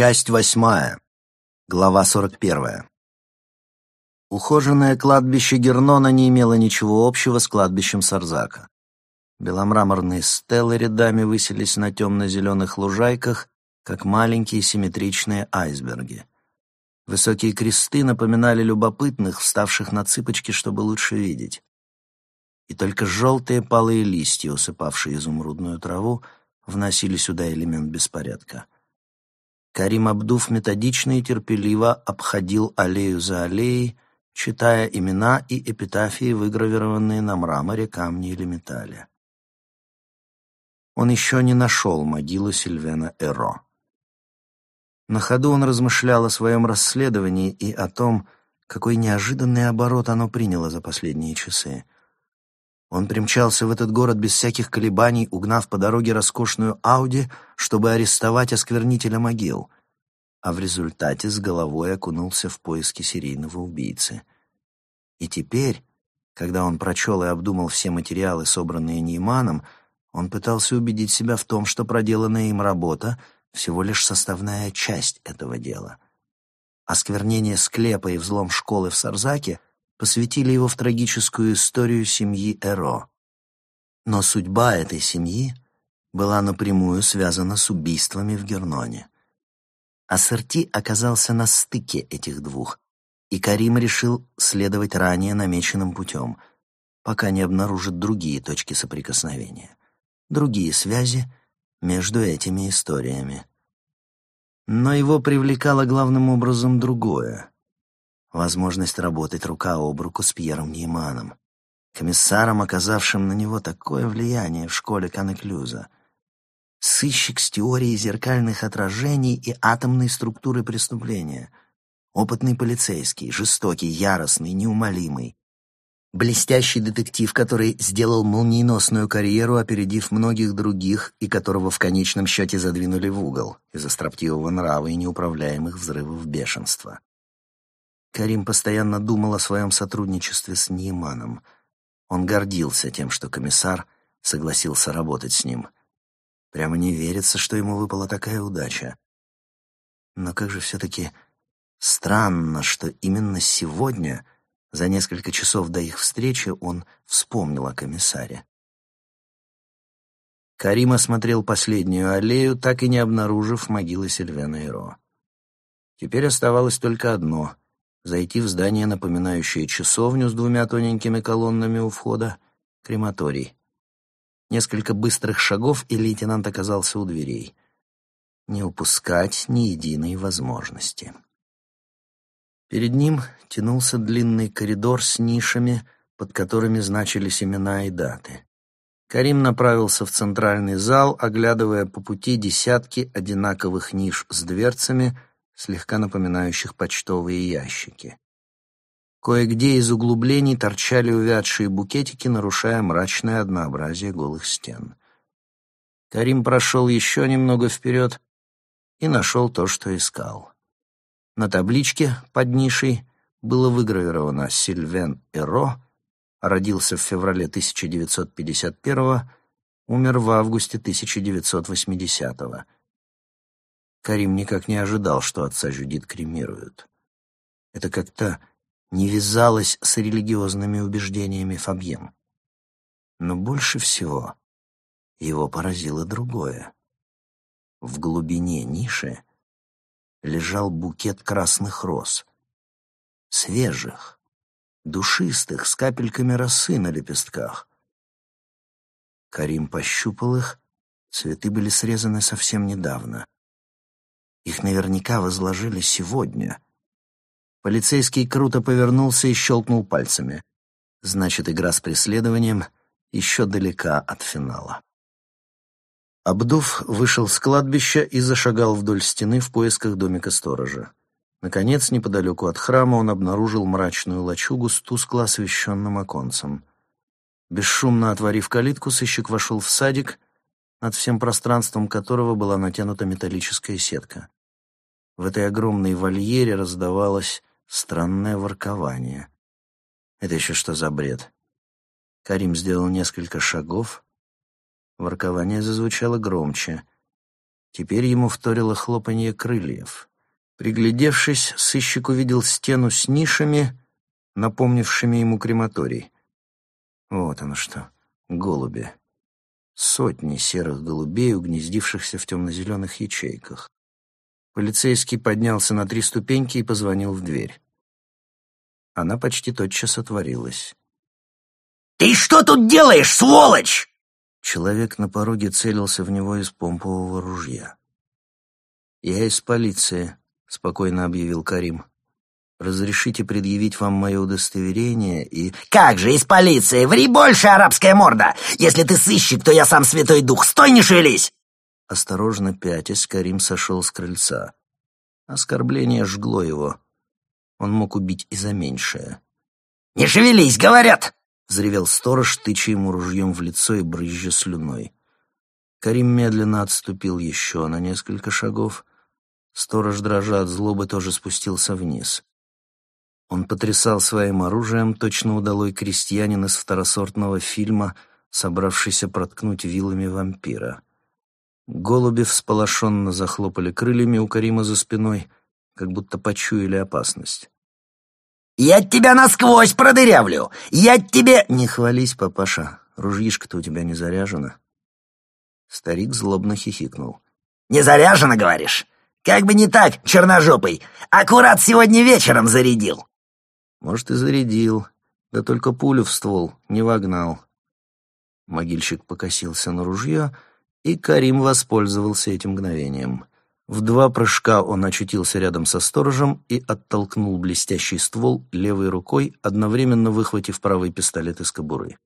Часть восьмая. Глава сорок первая. Ухоженное кладбище Гернона не имело ничего общего с кладбищем Сарзака. Беломраморные стелы рядами высились на темно-зеленых лужайках, как маленькие симметричные айсберги. Высокие кресты напоминали любопытных, вставших на цыпочки, чтобы лучше видеть. И только желтые палые листья, усыпавшие изумрудную траву, вносили сюда элемент беспорядка — Карим Абдув методично и терпеливо обходил аллею за аллеей, читая имена и эпитафии, выгравированные на мраморе, камне или металле. Он еще не нашел могилу Сильвена Эро. На ходу он размышлял о своем расследовании и о том, какой неожиданный оборот оно приняло за последние часы. Он примчался в этот город без всяких колебаний, угнав по дороге роскошную Ауди, чтобы арестовать осквернителя могил, а в результате с головой окунулся в поиски серийного убийцы. И теперь, когда он прочел и обдумал все материалы, собранные Нейманом, он пытался убедить себя в том, что проделанная им работа — всего лишь составная часть этого дела. Осквернение склепа и взлом школы в Сарзаке — посвятили его в трагическую историю семьи Эро. Но судьба этой семьи была напрямую связана с убийствами в Герноне. Ассорти оказался на стыке этих двух, и Карим решил следовать ранее намеченным путем, пока не обнаружит другие точки соприкосновения, другие связи между этими историями. Но его привлекало главным образом другое возможность работать рука об руку с Пьером Нейманом, комиссаром, оказавшим на него такое влияние в школе Канеклюза. Сыщик с теорией зеркальных отражений и атомной структуры преступления. Опытный полицейский, жестокий, яростный, неумолимый. Блестящий детектив, который сделал молниеносную карьеру, опередив многих других, и которого в конечном счете задвинули в угол из-за строптивого нрава и неуправляемых взрывов бешенства. Карим постоянно думал о своем сотрудничестве с Нейманом. Он гордился тем, что комиссар согласился работать с ним. Прямо не верится, что ему выпала такая удача. Но как же все-таки странно, что именно сегодня, за несколько часов до их встречи, он вспомнил о комиссаре. Карим осмотрел последнюю аллею, так и не обнаружив могилы Сильвена Иро. Теперь оставалось только одно — зайти в здание, напоминающее часовню с двумя тоненькими колоннами у входа, крематорий. Несколько быстрых шагов, и лейтенант оказался у дверей. Не упускать ни единой возможности. Перед ним тянулся длинный коридор с нишами, под которыми значились имена и даты. Карим направился в центральный зал, оглядывая по пути десятки одинаковых ниш с дверцами — слегка напоминающих почтовые ящики. Кое-где из углублений торчали увядшие букетики, нарушая мрачное однообразие голых стен. Карим прошел еще немного вперед и нашел то, что искал. На табличке под нишей было выгравировано «Сильвен Эро», родился в феврале 1951 умер в августе 1980 -го. Карим никак не ожидал, что отца Жюдит кремируют. Это как-то не вязалось с религиозными убеждениями Фабьен. Но больше всего его поразило другое. В глубине ниши лежал букет красных роз. Свежих, душистых, с капельками росы на лепестках. Карим пощупал их, цветы были срезаны совсем недавно — их наверняка возложили сегодня. Полицейский круто повернулся и щелкнул пальцами. Значит, игра с преследованием еще далека от финала. Абдув вышел с кладбища и зашагал вдоль стены в поисках домика сторожа. Наконец, неподалеку от храма он обнаружил мрачную лачугу с тускло освещенным оконцем. Бесшумно отворив калитку, сыщик вошел в садик, над всем пространством которого была натянута металлическая сетка. В этой огромной вольере раздавалось странное воркование. Это еще что за бред? Карим сделал несколько шагов. Воркование зазвучало громче. Теперь ему вторило хлопанье крыльев. Приглядевшись, сыщик увидел стену с нишами, напомнившими ему крематорий. Вот оно что, голуби. Сотни серых голубей, угнездившихся в темно-зеленых ячейках. Полицейский поднялся на три ступеньки и позвонил в дверь. Она почти тотчас отворилась. «Ты что тут делаешь, сволочь?» Человек на пороге целился в него из помпового ружья. «Я из полиции», — спокойно объявил Карим. «Разрешите предъявить вам мое удостоверение и...» «Как же из полиции? Ври больше, арабская морда! Если ты сыщик, то я сам Святой Дух. Стой, не шевелись!» Осторожно пятясь, Карим сошел с крыльца. Оскорбление жгло его. Он мог убить и за меньшее. «Не шевелись, говорят!» — взревел сторож, тыча ему ружьем в лицо и брызжа слюной. Карим медленно отступил еще на несколько шагов. Сторож, дрожа от злобы, тоже спустился вниз. Он потрясал своим оружием, точно удалой крестьянин из второсортного фильма, собравшийся проткнуть вилами вампира. Голуби всполошенно захлопали крыльями у Карима за спиной, как будто почуяли опасность. «Я тебя насквозь продырявлю! Я тебе...» «Не хвались, папаша, ружьишко-то у тебя не заряжено». Старик злобно хихикнул. «Не заряжено, говоришь? Как бы не так, черножопый. Аккурат сегодня вечером зарядил». «Может, и зарядил, да только пулю в ствол не вогнал». Могильщик покосился на ружье, и Карим воспользовался этим мгновением. В два прыжка он очутился рядом со сторожем и оттолкнул блестящий ствол левой рукой, одновременно выхватив правый пистолет из кобуры.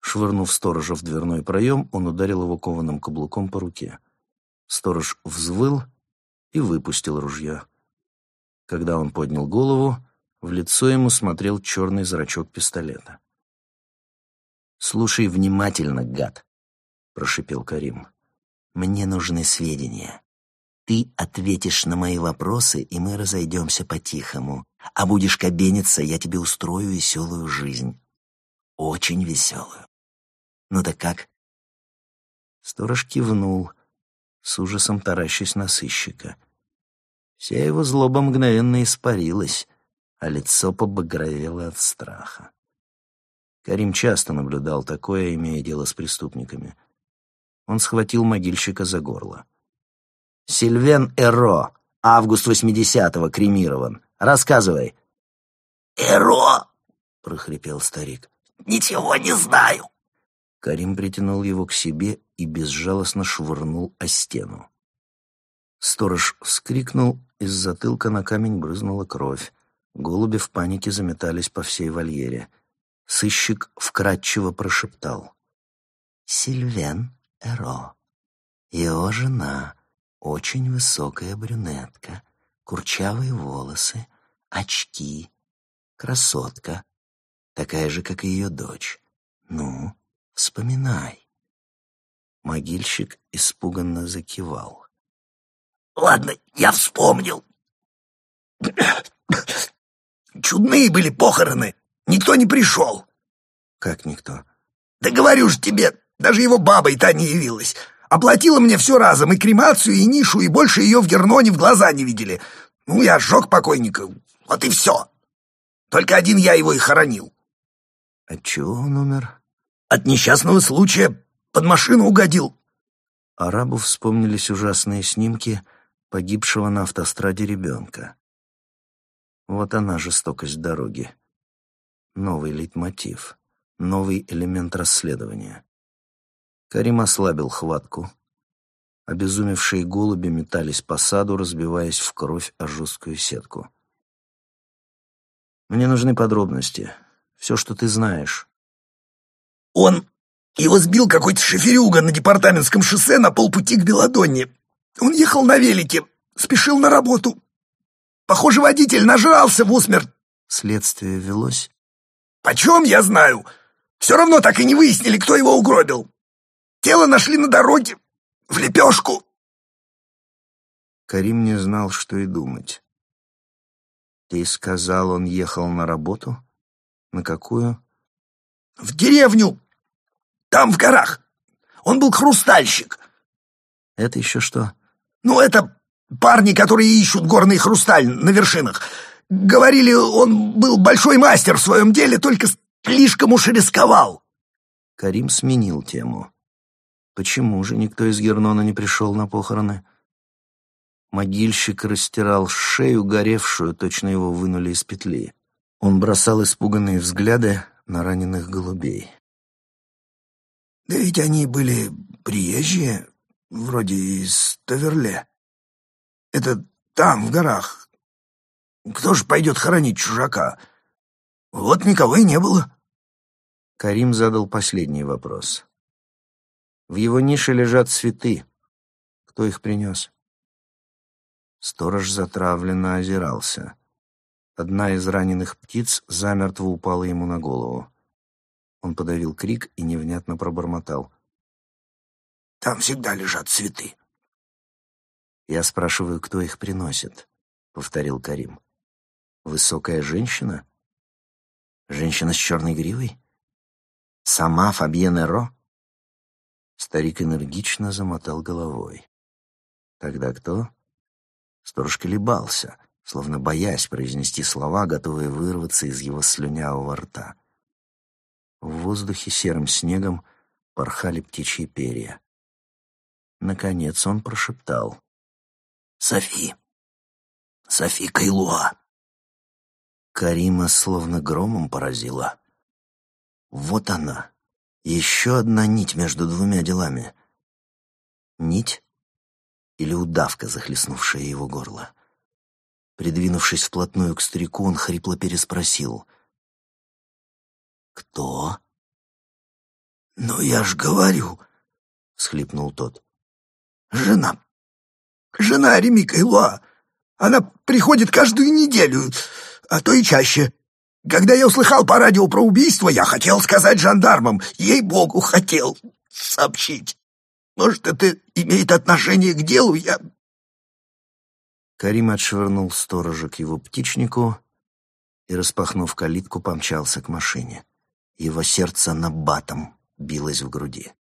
Швырнув сторожа в дверной проем, он ударил его кованым каблуком по руке. Сторож взвыл и выпустил ружье. Когда он поднял голову, в лицо ему смотрел черный зрачок пистолета. «Слушай внимательно, гад!» — прошипел Карим. «Мне нужны сведения. Ты ответишь на мои вопросы, и мы разойдемся по-тихому. А будешь кабениться, я тебе устрою веселую жизнь. Очень веселую. Ну так как?» Сторож кивнул, с ужасом таращась на сыщика. Вся его злоба мгновенно испарилась, а лицо побагровело от страха. Карим часто наблюдал такое, имея дело с преступниками — он схватил могильщика за горло. «Сильвен Эро, август 80-го, кремирован. Рассказывай». «Эро!» — прохрипел старик. «Ничего не знаю». Карим притянул его к себе и безжалостно швырнул о стену. Сторож вскрикнул, из затылка на камень брызнула кровь. Голуби в панике заметались по всей вольере. Сыщик вкратчиво прошептал. «Сильвен Эро. Его жена — очень высокая брюнетка, курчавые волосы, очки, красотка, такая же, как и ее дочь. Ну, вспоминай. Могильщик испуганно закивал. «Ладно, я вспомнил. Чудные были похороны. Никто не пришел». «Как никто?» «Да говорю же тебе, даже его баба и та не явилась. Оплатила мне все разом, и кремацию, и нишу, и больше ее в Герноне в глаза не видели. Ну, я сжег покойника. Вот и все. Только один я его и хоронил. От чего он умер? От несчастного случая. Под машину угодил. Арабу вспомнились ужасные снимки погибшего на автостраде ребенка. Вот она, жестокость дороги. Новый лейтмотив, новый элемент расследования. Карим ослабил хватку. Обезумевшие голуби метались по саду, разбиваясь в кровь о жесткую сетку. «Мне нужны подробности. Все, что ты знаешь». «Он... Его сбил какой-то шоферюга на департаментском шоссе на полпути к Беладонне. Он ехал на велике, спешил на работу. Похоже, водитель нажрался в усмерть». Следствие велось? «Почем я знаю? Все равно так и не выяснили, кто его угробил. Тело нашли на дороге, в лепешку. Карим не знал, что и думать. Ты сказал, он ехал на работу? На какую? В деревню. Там, в горах. Он был хрустальщик. Это еще что? Ну, это парни, которые ищут горный хрусталь на вершинах. Говорили, он был большой мастер в своем деле, только слишком уж рисковал. Карим сменил тему. Почему же никто из Гернона не пришел на похороны? Могильщик растирал шею, горевшую, точно его вынули из петли. Он бросал испуганные взгляды на раненых голубей. «Да ведь они были приезжие, вроде из Таверле. Это там, в горах. Кто же пойдет хоронить чужака? Вот никого и не было». Карим задал последний вопрос. В его нише лежат цветы. Кто их принес? Сторож затравленно озирался. Одна из раненых птиц замертво упала ему на голову. Он подавил крик и невнятно пробормотал. «Там всегда лежат цветы». «Я спрашиваю, кто их приносит», — повторил Карим. «Высокая женщина? Женщина с черной гривой? Сама Фабьен Ро?» Старик энергично замотал головой. «Тогда кто?» Сторож колебался, словно боясь произнести слова, готовые вырваться из его слюнявого рта. В воздухе серым снегом порхали птичьи перья. Наконец он прошептал. «Софи! Софи Кайлуа!» Карима словно громом поразила. Вот она, еще одна нить между двумя делами. Нить или удавка, захлестнувшая его горло. Придвинувшись вплотную к старику, он хрипло переспросил. «Кто?» «Ну, я ж говорю», — всхлипнул тот. «Жена. Жена Реми Кайлуа. Она приходит каждую неделю, а то и чаще. Когда я услыхал по радио про убийство, я хотел сказать жандармам, ей-богу, хотел сообщить. Может, это имеет отношение к делу, я...» Карим отшвырнул сторожа к его птичнику и, распахнув калитку, помчался к машине. Его сердце на батом билось в груди.